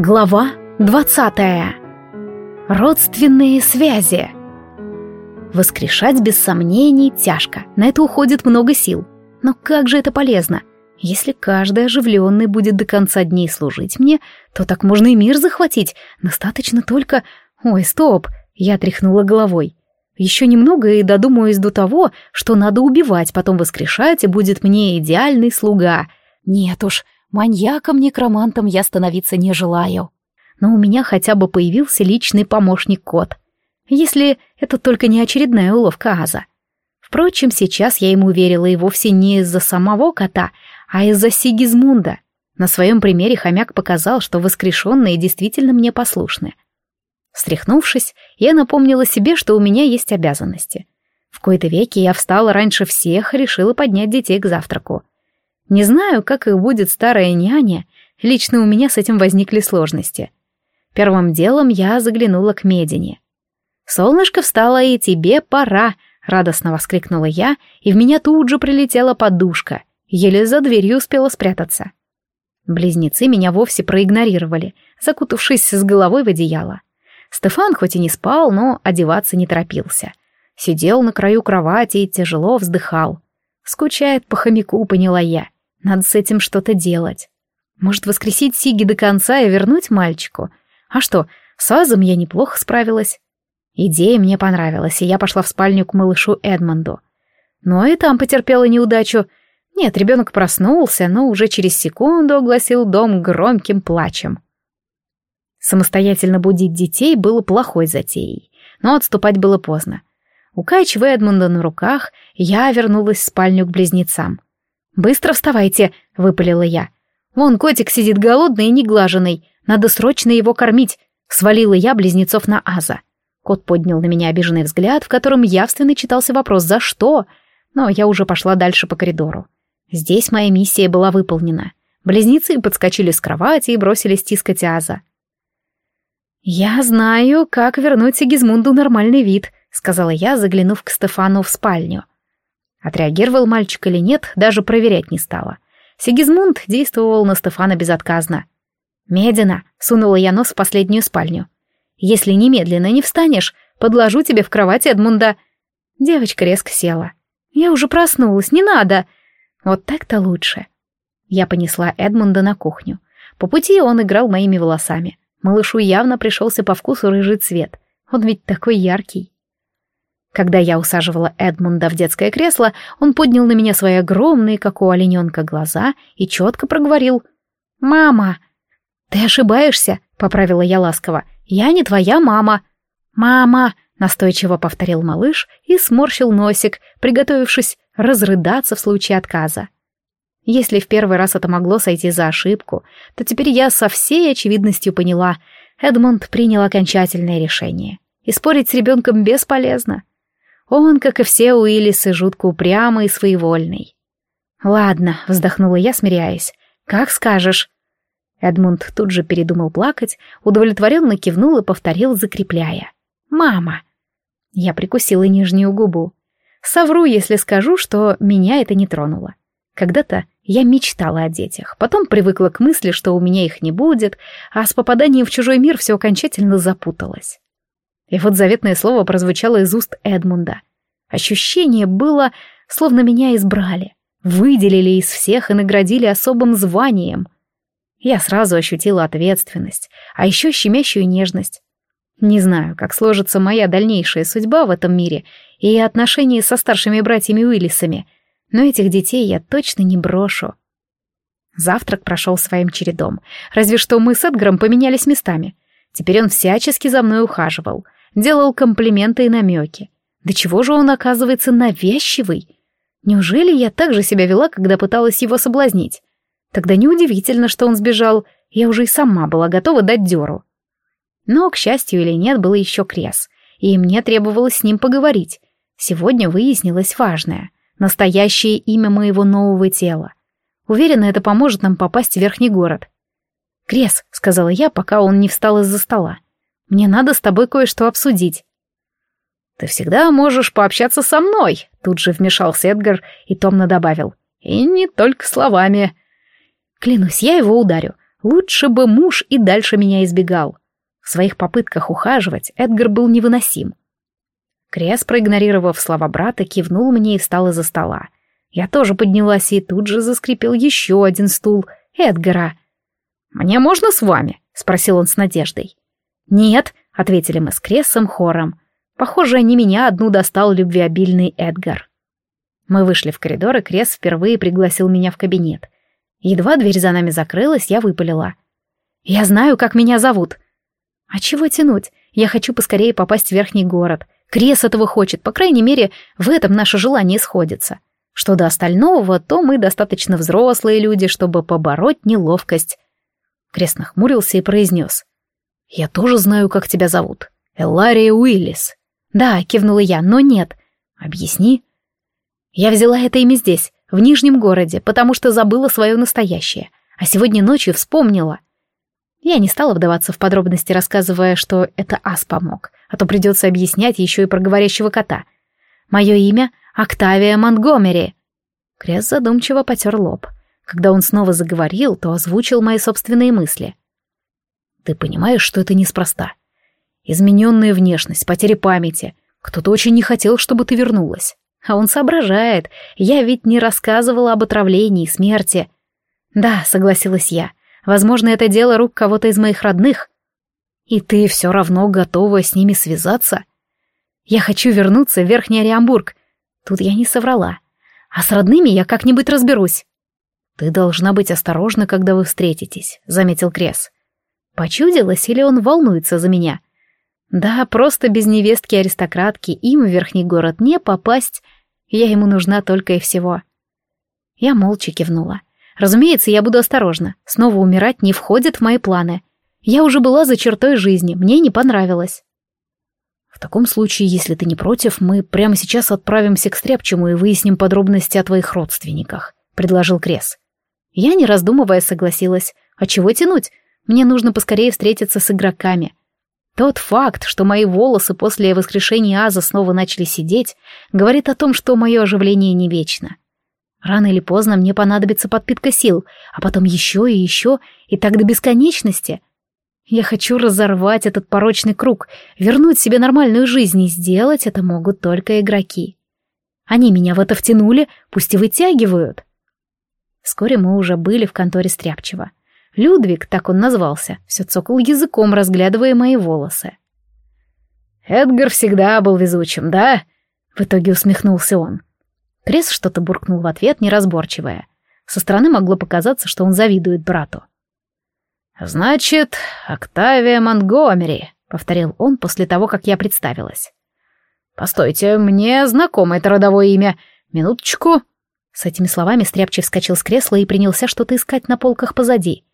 Глава двадцатая. Родственные связи. Воскрешать без сомнений тяжко, на это уходит много сил. Но как же это полезно? Если каждый оживленный будет до конца дней служить мне, то так можно и мир захватить. Достаточно только... Ой, стоп! Я тряхнула головой. Еще немного и додумаюсь до того, что надо убивать, потом воскрешать, и будет мне идеальный слуга. Нет уж, Маньяком-некромантом я становиться не желаю. Но у меня хотя бы появился личный помощник-кот. Если это только не очередная уловка Аза. Впрочем, сейчас я ему верила и вовсе не из-за самого кота, а из-за Сигизмунда. На своем примере хомяк показал, что воскрешенные действительно мне послушны. Встряхнувшись, я напомнила себе, что у меня есть обязанности. В кои-то веки я встала раньше всех и решила поднять детей к завтраку. Не знаю, как их будет старая няня, лично у меня с этим возникли сложности. Первым делом я заглянула к Медине. «Солнышко встало, и тебе пора!» — радостно воскликнула я, и в меня тут же прилетела подушка, еле за дверью успела спрятаться. Близнецы меня вовсе проигнорировали, закутавшись с головой в одеяло. Стефан хоть и не спал, но одеваться не торопился. Сидел на краю кровати и тяжело вздыхал. Скучает по хомяку, поняла я. Надо с этим что-то делать. Может, воскресить Сиги до конца и вернуть мальчику? А что, с Азом я неплохо справилась. Идея мне понравилась, и я пошла в спальню к малышу Эдмонду. Но и там потерпела неудачу. Нет, ребенок проснулся, но уже через секунду огласил дом громким плачем. Самостоятельно будить детей было плохой затеей, но отступать было поздно. Укачивая Эдмонда на руках, я вернулась в спальню к близнецам. «Быстро вставайте!» — выпалила я. «Вон котик сидит голодный и неглаженный. Надо срочно его кормить!» — свалила я близнецов на Аза. Кот поднял на меня обиженный взгляд, в котором явственно читался вопрос «За что?», но я уже пошла дальше по коридору. Здесь моя миссия была выполнена. Близнецы подскочили с кровати и бросились тискать Аза. «Я знаю, как вернуть Сигизмунду нормальный вид», — сказала я, заглянув к Стефану в спальню. Отреагировал мальчик или нет, даже проверять не стала. Сигизмунд действовал на Стефана безотказно. «Медина!» — сунула я нос в последнюю спальню. «Если немедленно не встанешь, подложу тебе в кровать Эдмунда». Девочка резко села. «Я уже проснулась, не надо!» «Вот так-то лучше». Я понесла Эдмунда на кухню. По пути он играл моими волосами. Малышу явно пришелся по вкусу рыжий цвет. Он ведь такой яркий. Когда я усаживала Эдмунда в детское кресло, он поднял на меня свои огромные, как у олененка, глаза и четко проговорил. «Мама!» «Ты ошибаешься», — поправила я ласково. «Я не твоя мама». «Мама!» — настойчиво повторил малыш и сморщил носик, приготовившись разрыдаться в случае отказа. Если в первый раз это могло сойти за ошибку, то теперь я со всей очевидностью поняла, Эдмунд принял окончательное решение. И спорить с ребенком бесполезно. Он, как и все Уиллисы, жутко упрямый и своевольный. «Ладно», — вздохнула я, смиряясь. «Как скажешь». Эдмунд тут же передумал плакать, удовлетворенно кивнул и повторил, закрепляя. «Мама». Я прикусила нижнюю губу. Совру, если скажу, что меня это не тронуло. Когда-то я мечтала о детях, потом привыкла к мысли, что у меня их не будет, а с попаданием в чужой мир все окончательно запуталось. И вот заветное слово прозвучало из уст Эдмунда. Ощущение было, словно меня избрали, выделили из всех и наградили особым званием. Я сразу ощутила ответственность, а еще щемящую нежность. Не знаю, как сложится моя дальнейшая судьба в этом мире и отношения со старшими братьями Уиллисами, но этих детей я точно не брошу. Завтрак прошел своим чередом, разве что мы с Эдгаром поменялись местами. Теперь он всячески за мной ухаживал — делал комплименты и намеки. Да чего же он, оказывается, навязчивый? Неужели я так же себя вела, когда пыталась его соблазнить? Тогда неудивительно, что он сбежал, я уже и сама была готова дать дёру. Но, к счастью или нет, был еще крес, и мне требовалось с ним поговорить. Сегодня выяснилось важное — настоящее имя моего нового тела. Уверена, это поможет нам попасть в верхний город. «Крес», — сказала я, пока он не встал из-за стола. Мне надо с тобой кое-что обсудить». «Ты всегда можешь пообщаться со мной», — тут же вмешался Эдгар и томно добавил. «И не только словами». «Клянусь, я его ударю. Лучше бы муж и дальше меня избегал. В своих попытках ухаживать Эдгар был невыносим. Крес, проигнорировав слова брата, кивнул мне и встал из-за стола. Я тоже поднялась и тут же заскрипел еще один стул Эдгара. «Мне можно с вами?» — спросил он с надеждой. «Нет», — ответили мы с Кресом хором. Похоже, не меня одну достал любвеобильный Эдгар. Мы вышли в коридор, и Крес впервые пригласил меня в кабинет. Едва дверь за нами закрылась, я выпалила. «Я знаю, как меня зовут». «А чего тянуть? Я хочу поскорее попасть в верхний город. Крес этого хочет, по крайней мере, в этом наше желание сходится. Что до остального, то мы достаточно взрослые люди, чтобы побороть неловкость». Крес нахмурился и произнес. «Я тоже знаю, как тебя зовут. Элария Уиллис». «Да», — кивнула я, — «но нет». «Объясни». «Я взяла это имя здесь, в Нижнем городе, потому что забыла свое настоящее, а сегодня ночью вспомнила. Я не стала вдаваться в подробности, рассказывая, что это ас помог, а то придется объяснять еще и про говорящего кота. Мое имя — Октавия Монтгомери. Крес задумчиво потер лоб. Когда он снова заговорил, то озвучил мои собственные мысли. Ты понимаешь, что это неспроста. Измененная внешность, потеря памяти. Кто-то очень не хотел, чтобы ты вернулась. А он соображает. Я ведь не рассказывала об отравлении, смерти. Да, согласилась я. Возможно, это дело рук кого-то из моих родных. И ты все равно готова с ними связаться? Я хочу вернуться в Верхний Ориамбург. Тут я не соврала. А с родными я как-нибудь разберусь. Ты должна быть осторожна, когда вы встретитесь, заметил Крес. Почудилось или он волнуется за меня? Да, просто без невестки-аристократки им в верхний город не попасть. Я ему нужна только и всего. Я молча кивнула. Разумеется, я буду осторожна. Снова умирать не входит в мои планы. Я уже была за чертой жизни, мне не понравилось. В таком случае, если ты не против, мы прямо сейчас отправимся к Стряпчему и выясним подробности о твоих родственниках, предложил Крес. Я, не раздумывая, согласилась. А чего тянуть? Мне нужно поскорее встретиться с игроками. Тот факт, что мои волосы после воскрешения Аза снова начали сидеть, говорит о том, что мое оживление не вечно. Рано или поздно мне понадобится подпитка сил, а потом еще и еще, и так до бесконечности. Я хочу разорвать этот порочный круг, вернуть себе нормальную жизнь, и сделать это могут только игроки. Они меня в это втянули, пусть и вытягивают. Вскоре мы уже были в конторе Стряпчева. Людвиг, так он назвался, все цокал языком, разглядывая мои волосы. «Эдгар всегда был везучим, да?» В итоге усмехнулся он. Крес что-то буркнул в ответ, неразборчивое. Со стороны могло показаться, что он завидует брату. «Значит, Октавия Монгомери», — повторил он после того, как я представилась. «Постойте, мне знакомо это родовое имя. Минуточку». С этими словами Стряпчий вскочил с кресла и принялся что-то искать на полках позади.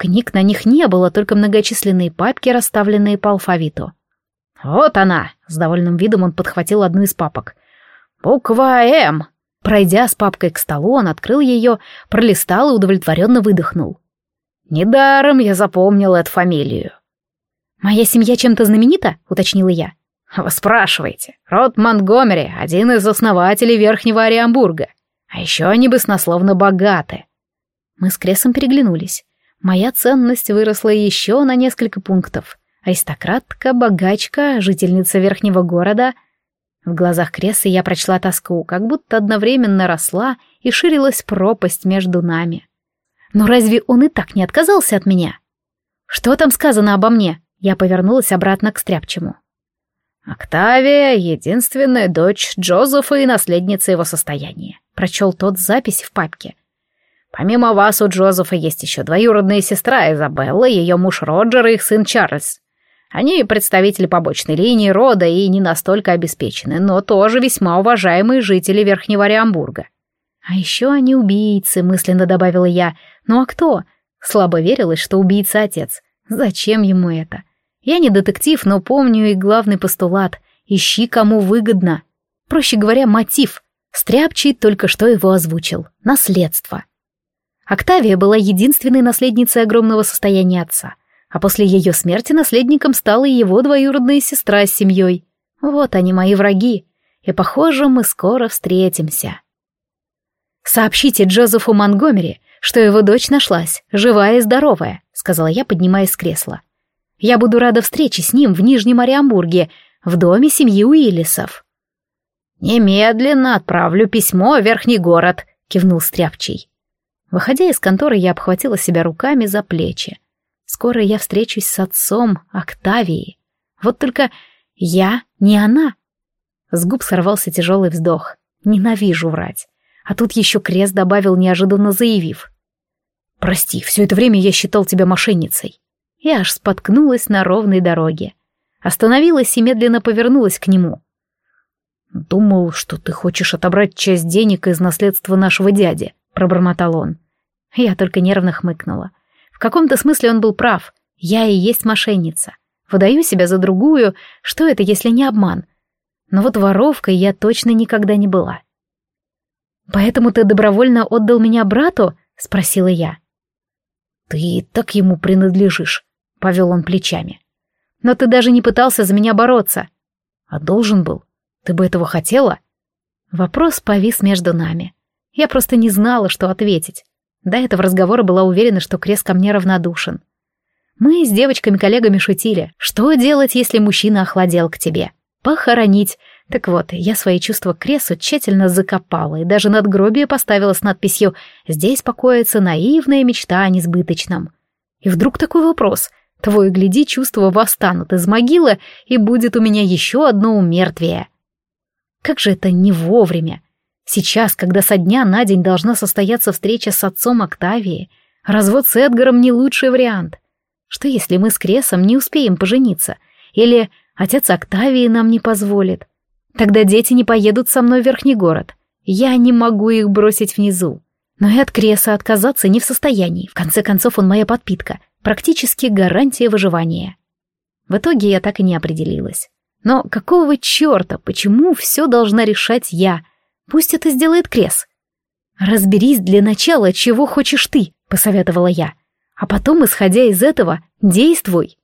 Книг на них не было, только многочисленные папки, расставленные по алфавиту. «Вот она!» — с довольным видом он подхватил одну из папок. «Буква М!» Пройдя с папкой к столу, он открыл ее, пролистал и удовлетворенно выдохнул. «Недаром я запомнил эту фамилию». «Моя семья чем-то знаменита?» — уточнила я. «Вы спрашиваете. Род Монтгомери — один из основателей Верхнего Ориамбурга. А еще они баснословно богаты». Мы с Кресом переглянулись. Моя ценность выросла еще на несколько пунктов. Аристократка, богачка, жительница верхнего города. В глазах Кресса я прочла тоску, как будто одновременно росла и ширилась пропасть между нами. Но разве он и так не отказался от меня? Что там сказано обо мне? Я повернулась обратно к Стряпчему. «Октавия — единственная дочь Джозефа и наследница его состояния», — прочел тот запись в папке. Помимо вас у Джозефа есть еще двоюродная сестра Изабелла, ее муж Роджер и их сын Чарльз. Они представители побочной линии рода и не настолько обеспечены, но тоже весьма уважаемые жители Верхнего Ориамбурга. А еще они убийцы, мысленно добавила я. Ну а кто? Слабо верилось, что убийца отец. Зачем ему это? Я не детектив, но помню и главный постулат. Ищи, кому выгодно. Проще говоря, мотив. Стряпчий только что его озвучил. Наследство. Октавия была единственной наследницей огромного состояния отца, а после ее смерти наследником стала его двоюродная сестра с семьей. Вот они, мои враги, и, похоже, мы скоро встретимся. Сообщите Джозефу Монгомери, что его дочь нашлась, живая и здоровая», — сказала я, поднимаясь с кресла. «Я буду рада встрече с ним в Нижнем Ориамбурге, в доме семьи Уиллисов». «Немедленно отправлю письмо в Верхний город», — кивнул Стряпчий. Выходя из конторы, я обхватила себя руками за плечи. Скоро я встречусь с отцом Октавии. Вот только я не она. С губ сорвался тяжелый вздох. Ненавижу врать. А тут еще крест добавил, неожиданно заявив. «Прости, все это время я считал тебя мошенницей». Я аж споткнулась на ровной дороге. Остановилась и медленно повернулась к нему. «Думал, что ты хочешь отобрать часть денег из наследства нашего дяди», — пробормотал он. Я только нервно хмыкнула. В каком-то смысле он был прав. Я и есть мошенница. Выдаю себя за другую. Что это, если не обман? Но вот воровкой я точно никогда не была. «Поэтому ты добровольно отдал меня брату?» — спросила я. «Ты и так ему принадлежишь», — повел он плечами. «Но ты даже не пытался за меня бороться». «А должен был. Ты бы этого хотела?» Вопрос повис между нами. Я просто не знала, что ответить. До этого разговора была уверена, что Крест ко мне равнодушен. Мы с девочками-коллегами шутили. Что делать, если мужчина охладел к тебе? Похоронить. Так вот, я свои чувства к Кресу тщательно закопала и даже надгробие поставила с надписью «Здесь покоится наивная мечта о несбыточном». И вдруг такой вопрос. Твой гляди, чувства восстанут из могилы, и будет у меня еще одно умертвие. Как же это не вовремя. Сейчас, когда со дня на день должна состояться встреча с отцом Октавии, развод с Эдгаром не лучший вариант. Что если мы с Кресом не успеем пожениться? Или отец Октавии нам не позволит? Тогда дети не поедут со мной в Верхний город. Я не могу их бросить внизу. Но и от Креса отказаться не в состоянии. В конце концов, он моя подпитка. Практически гарантия выживания. В итоге я так и не определилась. Но какого черта, почему все должна решать я? Пусть это сделает Крес. «Разберись для начала, чего хочешь ты», — посоветовала я. А потом, исходя из этого, действуй.